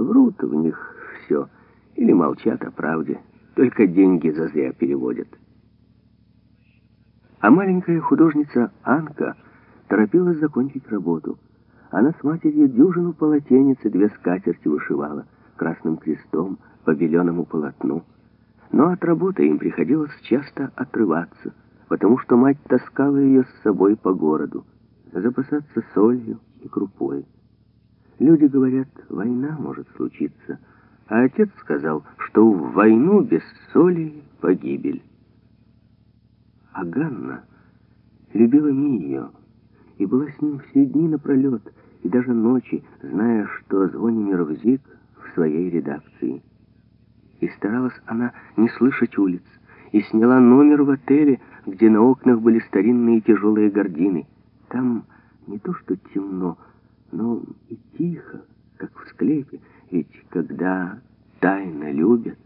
Врут в них все или молчат о правде, только деньги зазря переводят. А маленькая художница Анка торопилась закончить работу. Она с матерью дюжину полотенец и две скатерти вышивала красным крестом по беленому полотну. Но от работы им приходилось часто отрываться, потому что мать таскала ее с собой по городу, запасаться солью и крупой. Люди говорят, война может случиться, а отец сказал, что в войну без соли погибель. А Ганна любила Мию и была с ним все дни напролет, и даже ночи, зная, что Звонимир Взик в своей редакции. И старалась она не слышать улиц, и сняла номер в отеле, где на окнах были старинные тяжелые гардины. Там не то что темно, но и тихо, как в склепе, ведь когда тайно любят,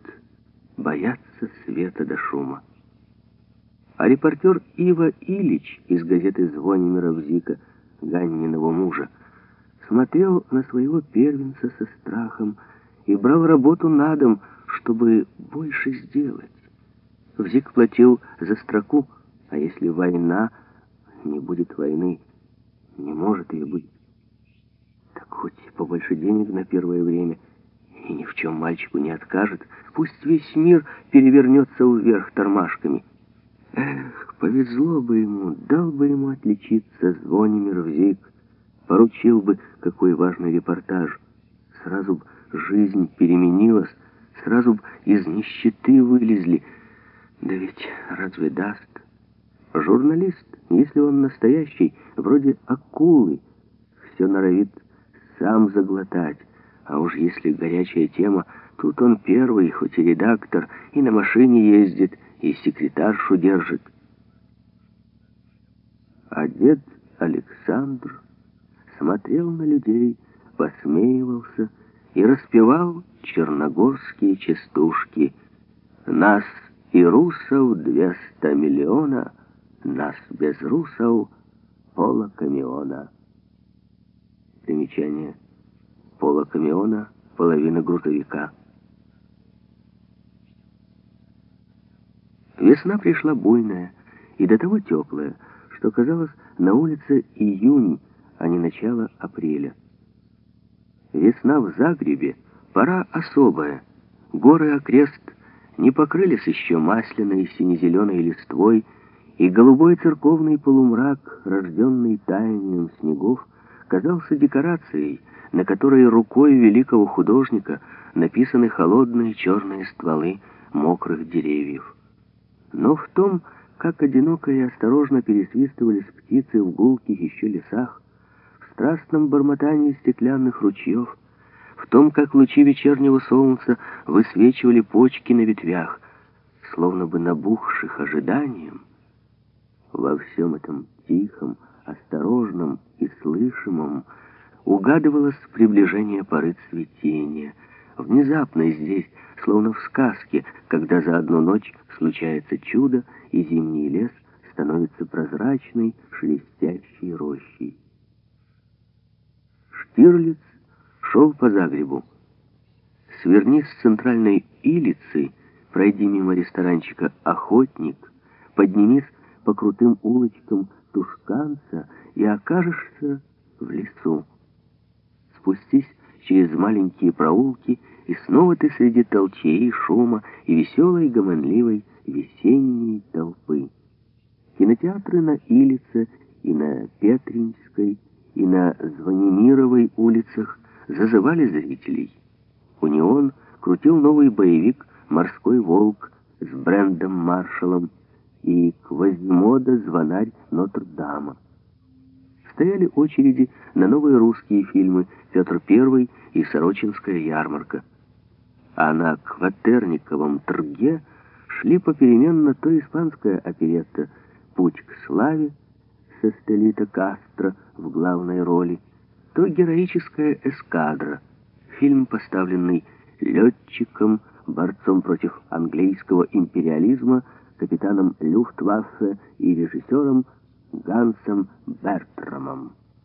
боятся света до шума. А репортер Ива Ильич из газеты «Звонимира Взика» Ганниного мужа смотрел на своего первенца со страхом и брал работу на дом, чтобы больше сделать. Взик платил за строку, а если война, не будет войны, не может ее быть. Хоть побольше денег на первое время, и ни в чем мальчику не откажет, пусть весь мир перевернется вверх тормашками. Эх, повезло бы ему, дал бы ему отличиться Звонимир Взик, поручил бы какой важный репортаж. Сразу бы жизнь переменилась, сразу бы из нищеты вылезли. Да ведь разве даст? Журналист, если он настоящий, вроде акулы, все норовит сам заглотать. А уж если горячая тема, тут он первый, хоть и редактор, и на машине ездит, и секретаршу держит. А дед Александр смотрел на людей, посмеивался и распевал черногорские частушки. «Нас и русов двести миллиона, нас без русов пола камиона». Примечание. Пола камиона, половина грузовика. Весна пришла буйная и до того теплая, что казалось на улице июнь, а не начало апреля. Весна в Загребе — пора особая. Горы окрест не покрылись еще масляной сине-зеленой листвой, и голубой церковный полумрак, рожденный таянием снегов, казался декорацией, на которой рукой великого художника написаны холодные черные стволы мокрых деревьев. Но в том, как одиноко и осторожно пересвистывались птицы в гулких еще лесах, в страстном бормотании стеклянных ручьев, в том, как лучи вечернего солнца высвечивали почки на ветвях, словно бы набухших ожиданием, во всем этом тихом, осторожном и слышимом угадывалось приближение поры цветения. Внезапно здесь, словно в сказке, когда за одну ночь случается чудо, и зимний лес становится прозрачной, шелестящей рощей. Штирлиц шел по Загребу. Сверни с центральной Илицы, пройди мимо ресторанчика «Охотник», поднимись по крутым улочкам Тушканца и окажешься в лесу. Спустись через маленькие проулки, и снова ты среди толчей, шума и веселой гомонливой весенней толпы. Кинотеатры на Илице и на Петринской, и на Звонимировой улицах зазывали зрителей. Унион крутил новый боевик «Морской волк» с Брендом Маршалом и Квазимода «Звонарь Нотр-Дама». Стояли очереди на новые русские фильмы «Петр I» и «Сорочинская ярмарка». А на Кватерниковом торге шли попеременно то испанская оперетта «Путь к славе» со Стелита Кастро в главной роли, то героическая эскадра, фильм, поставленный летчиком, борцом против английского империализма, капитаном Люфтваффе и режиссером Гансом Бертрамом.